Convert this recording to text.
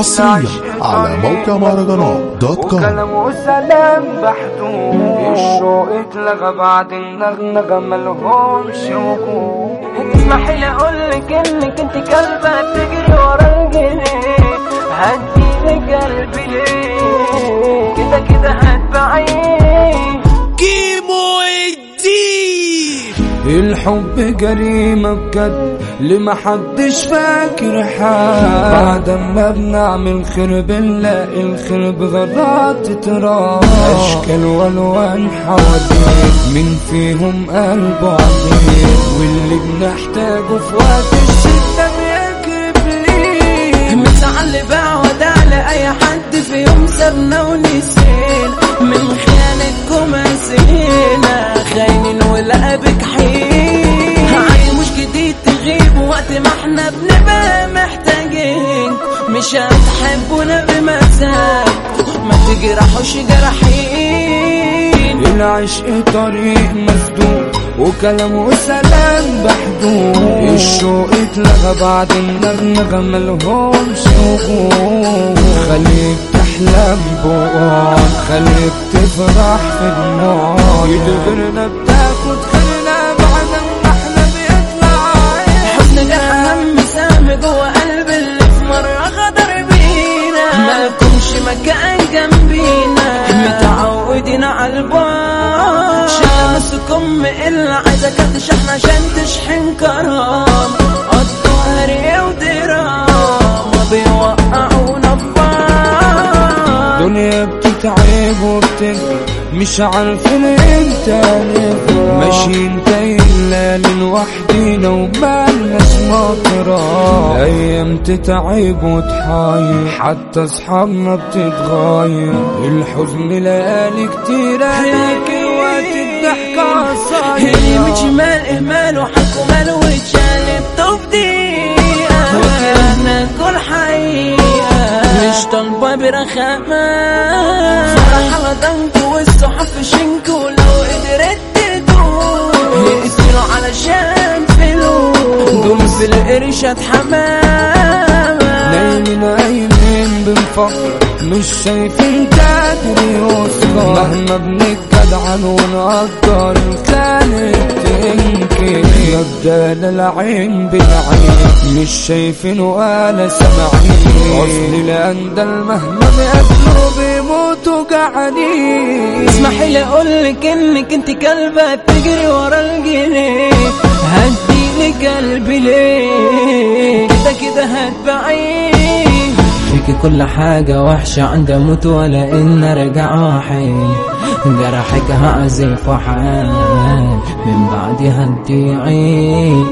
حصريا على موقع مهرجانات دوت كوم. وكلام وسلام بحدود الشوق اتلغى بعد النغنغة ملهمش وجود. اسمحي لي اقولك إنك أنت كلبة بتجري ورا الجنيه هديلك قلبي ليه؟ كده كده الحب جريمة بجد اللي محدش فاكر حال بعد ما بنعمل خير بنلاقي الخير بغرات تتراب أشكال والوان حواليك مين فيهم قلبه عميق واللي بنحتاجه في وقت وقت ما إحنا بنبقى محتاجين. مش هتحبونا بمزاجكم ما تجرحوش جرحين العشق طريق مسدود وكلام وسلام بحدود الشوق اتلغى بعد النغنغة ملهمش وجود. خليك تحلم بقعد خليك تفرح في دموع يدبرنا مكان جنبينا. متعودين على البعد. شمسكم إلا عايزة كارت شحن عشان تشحن كرام. قضوا هري ودراما بيوقعونا ببعض دنيا بتتعب وبتجري مش عارفين إمتى نفرح ماشيين تايلا لوحدينا ومالناش مطرح أيام تتعب وتحاير حتى اصحابنا بتتغير الحزن ليالي كتير لكن وقت الضحكة اللي قصير من شمال إهمال وحق ومال وجانب تفضيقة وكلامنا كل حقيقة. مش طالبة برخامة. فرح على فلوس دول في القرشة حمامة نايمين نايمين بنفكر مش شايفين قادر يوصل مهما بنتجدعن ونقدر كانت تنكر. يبدال العين بالعين مش شايفين ولا سامعين. اصل الاندل مهما بياكلوا بيموتوا جعانين اسمحي لي اقولك إنك أنت كلبة بتجري ورا الجنيه هديلك قلبي ليه؟ هتبعيه فيكي كل حاجة وحشة عند أموت ولا إن أرجع حين جرحك هعزف وحال من بعدها هتضيعي